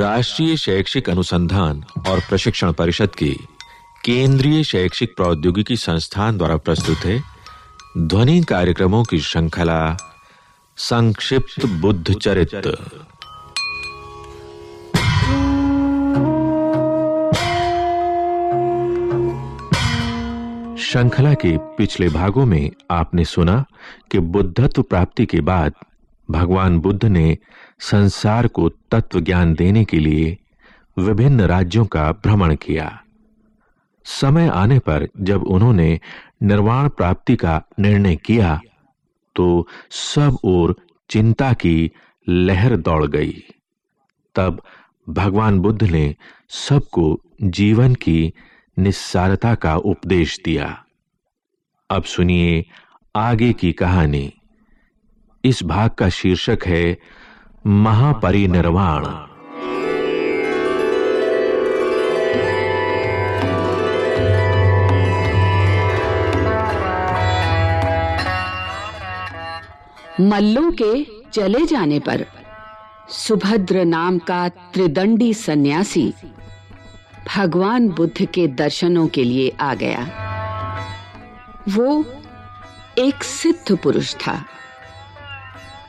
राष्ट्रीय शैक्षिक अनुसंधान और प्रशिक्षण परिषद की केंद्रीय शैक्षिक प्रौद्योगिकी संस्थान द्वारा प्रस्तुत है। ध्वनि कार्यक्रमों की श्रृंखला संक्षिप्त बुद्ध चरित्र श्रृंखला के पिछले भागों में आपने सुना कि बुद्धत्व प्राप्ति के बाद भगवान बुद्ध ने संसार को तत्व ज्ञान देने के लिए विभिन्न राज्यों का भ्रमण किया। समय आने पर जब उन्होंने निर्वाण प्राप्ति का निर्णय किया तो सब ओर चिंता की लहर दौड़ गई। तब भगवान बुद्ध ने सबको जीवन की निस्सारता का उपदेश दिया। अब सुनिए आगे की कहानी। इस भाग का शीर्षक है महापरिनिर्वाण। मल्लों के चले जाने पर सुभद्र नाम का त्रिदंडी सन्यासी भगवान बुद्ध के दर्शनों के लिए आ गया। वो एक सिद्ध पुरुष था।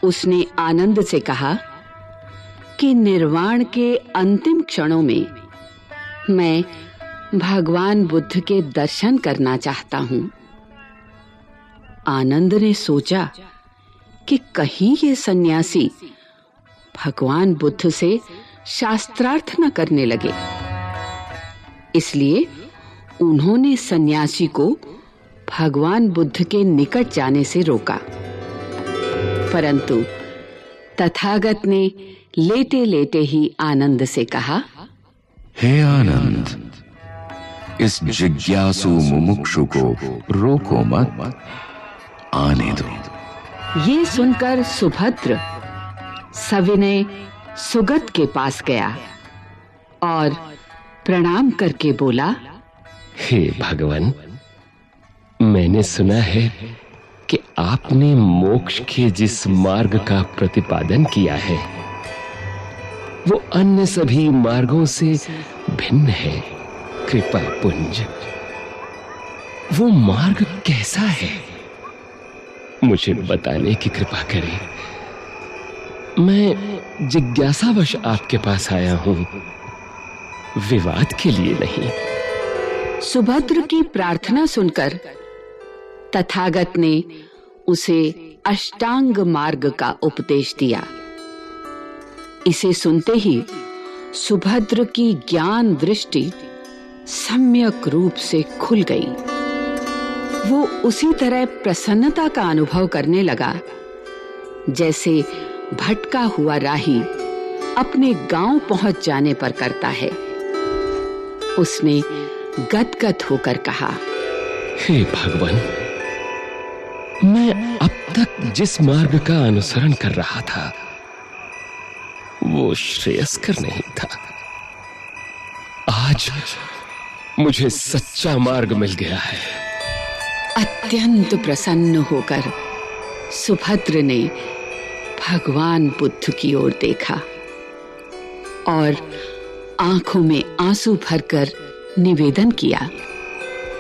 उसने आनंद से कहा कि निर्वाण के अंतिम क्षणों में मैं भगवान बुद्ध के दर्शन करना चाहता हूँ। आनंद ने सोचा कि कहीं ये सन्यासी भगवान बुद्ध से शास्त्रार्थ न करने लगे। इसलिए उन्होंने सन्यासी को भगवान बुद्ध के निकट जाने से रोका। परंतु तथागत ने लेटे-लेटे ही आनंद से कहा हे आनंद इस जिज्ञासु मुमुक्षु को रोको मत आने दो। ये सुनकर सुभद्र सविनय सुगत के पास गया और प्रणाम करके बोला हे भगवान मैंने सुना है कि आपने मोक्ष के जिस मार्ग का प्रतिपादन किया है, वो अन्य सभी मार्गों से भिन्न है, कृपा पुंज। वो मार्ग कैसा है? मुझे बताने की कृपा करें। मैं जिज्ञासावश आपके पास आया हूँ। विवाद के लिए नहीं। सुभद्र की प्रार्थना सुनकर तथागत ने उसे अष्टांग मार्ग का उपदेश दिया। इसे सुनते ही सुभद्र की ज्ञान दृष्टि सम्यक रूप से खुल गई। वो उसी तरह प्रसन्नता का अनुभव करने लगा। जैसे भटका हुआ राही अपने गाँव पहुँच जाने पर करता है। उसने गदगद होकर कहा, हे भगवान मैं अब तक जिस मार्ग का अनुसरण कर रहा था वो श्रेयस्कर नहीं था। आज मुझे सच्चा मार्ग मिल गया है। अत्यंत प्रसन्न होकर सुभद्र ने भगवान बुद्ध की ओर देखा और आँखों में आँसू भरकर निवेदन किया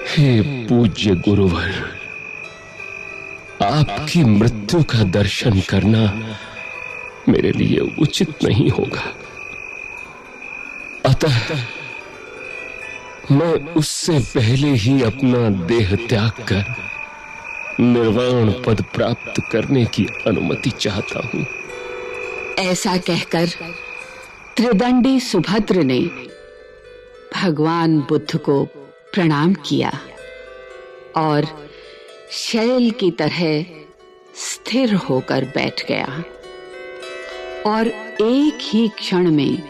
हे पूज्य गुरुवर आपकी मृत्यु का दर्शन करना मेरे लिए उचित नहीं होगा। अतः मैं उससे पहले ही अपना देह त्याग कर निर्वाण पद प्राप्त करने की अनुमति चाहता हूँ। ऐसा कहकर त्रिदंडी सुभद्र ने भगवान बुद्ध को प्रणाम किया और शैल की तरह स्थिर होकर बैठ गया। और एक ही क्षण में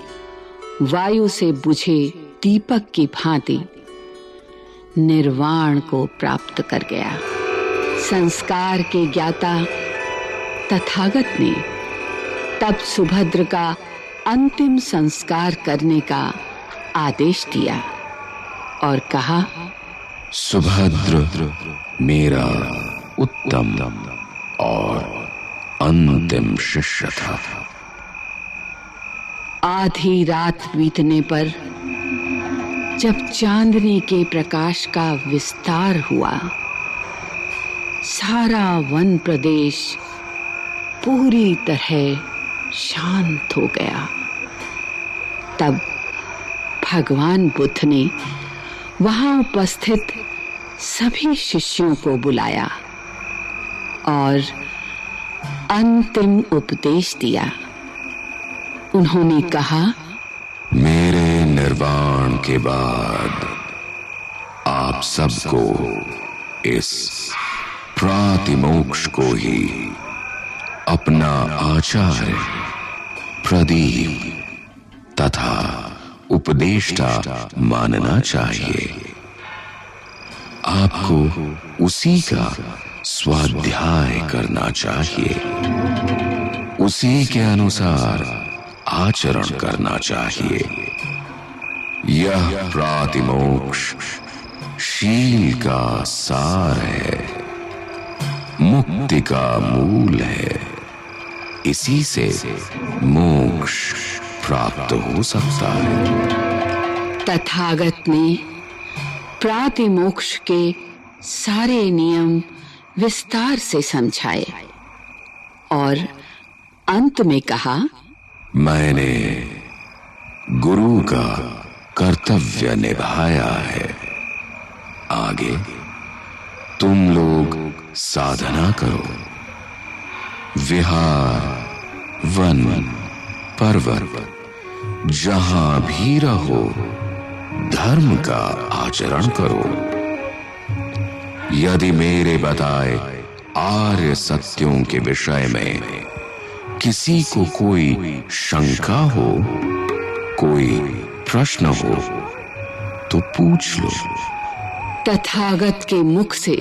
वायु से बुझे दीपक की भांति निर्वाण को प्राप्त कर गया। संस्कार के ज्ञाता तथागत ने तब सुभद्र का अंतिम संस्कार करने का आदेश दिया और कहा सुभद्र, मेरा उत्तम और अंतिम शिष्य था। आधी रात बीतने पर जब चांदनी के प्रकाश का विस्तार हुआ, सारा वन प्रदेश पूरी तरह शांत हो गया। तब भगवान बुद्ध ने वहाँ उपस्थित सभी शिष्यों को बुलाया और अंतिम उपदेश दिया। उन्होंने कहा, मेरे निर्वाण के बाद आप सबको इस प्रातिमोक्ष को ही अपना आचार्य प्रदीप तथा उपदेष्टा मानना चाहिए। आपको उसी का स्वाध्याय करना चाहिए। उसी के अनुसार आचरण करना चाहिए। यह प्रातिमोक्ष शील का सार है। मुक्ति का मूल है। इसी से मोक्ष प्राप्त हो सकता है। तथागत ने प्रातिमोक्ष के सारे नियम विस्तार से समझाए और अंत में कहा मैंने गुरु का कर्तव्य निभाया है। आगे तुम लोग साधना करो। विहार वन पर्वत। जहाँ भी रहो, धर्म का आचरण करो। यदि मेरे बताए आर्य सत्यों के विषय में किसी को कोई शंका हो, कोई प्रश्न हो तो पूछ लो। तथागत के मुख से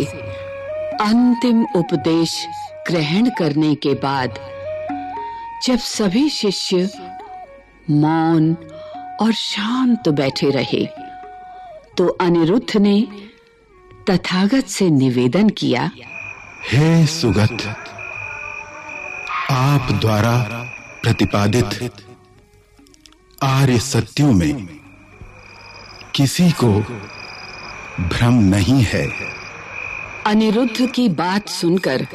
अंतिम उपदेश ग्रहण करने के बाद जब सभी शिष्य मौन और शांत बैठे रहे। तो अनिरुद्ध ने तथागत से निवेदन किया हे सुगत आप द्वारा प्रतिपादित आर्य सत्यों में किसी को भ्रम नहीं है। अनिरुद्ध की बात सुनकर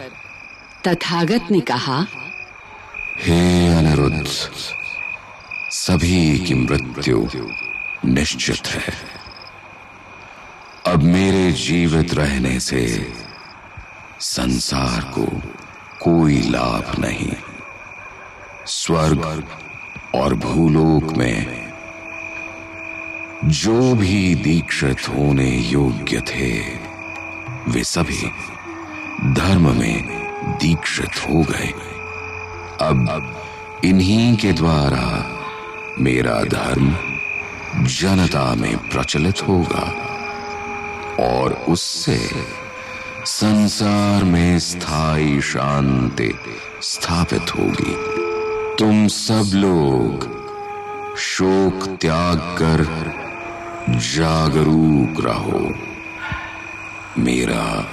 तथागत ने कहा हे अनिरुद्ध सभी की मृत्यु निश्चित है। अब मेरे जीवित रहने से संसार को कोई लाभ नहीं। स्वर्ग और भूलोक में जो भी दीक्षित होने योग्य थे, वे सभी धर्म में दीक्षित हो गए। अब इन्हीं के द्वारा मेरा धर्म जनता में प्रचलित होगा और उससे संसार में स्थायी शांति स्थापित होगी। तुम सब लोग शोक त्याग कर जागरूक रहो। मेरा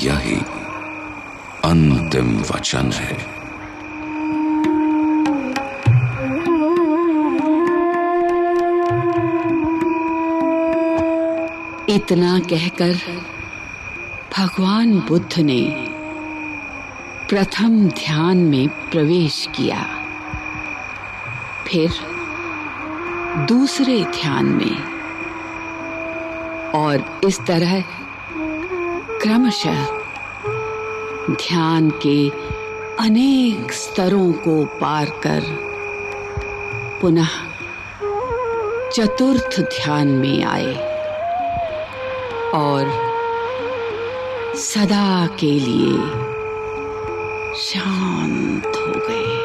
यही अंतिम वचन है। इतना कहकर भगवान बुद्ध ने प्रथम ध्यान में प्रवेश किया। फिर दूसरे ध्यान में और इस तरह क्रमशः ध्यान के अनेक स्तरों को पार कर पुनः चतुर्थ ध्यान में आए। और सदा के लिए शांत हो गए।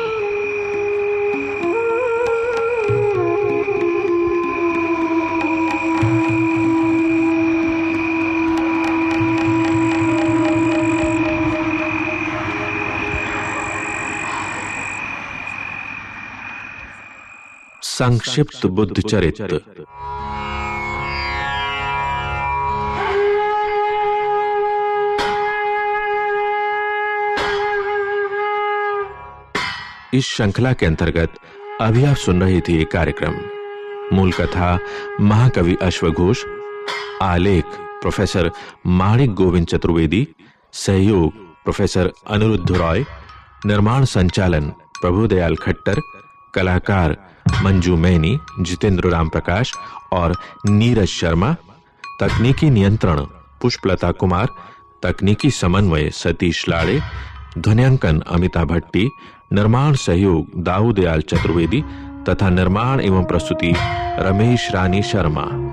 संक्षिप्त बुद्ध चरित्र इस श्रृंखला के अंतर्गत अभी आप सुन रहे थे कार्यक्रम। मूल कथा महाकवि अश्वघोष, आलेख प्रोफेसर माणिक गोविंद चतुर्वेदी, सहयोग प्रोफेसर अनिरुद्ध रॉय, निर्माण संचालन प्रभुदयाल खट्टर, कलाकार मंजू मैनी, जितेंद्र राम प्रकाश और नीरज शर्मा, तकनीकी नियंत्रण पुष्पलता कुमार, तकनीकी समन्वय सतीश लाड़े, ध्वनियांकन अमिता भट्टी निर्माण सहयोग दाऊदयाल चतुर्वेदी तथा निर्माण एवं प्रस्तुति रमेश रानी शर्मा।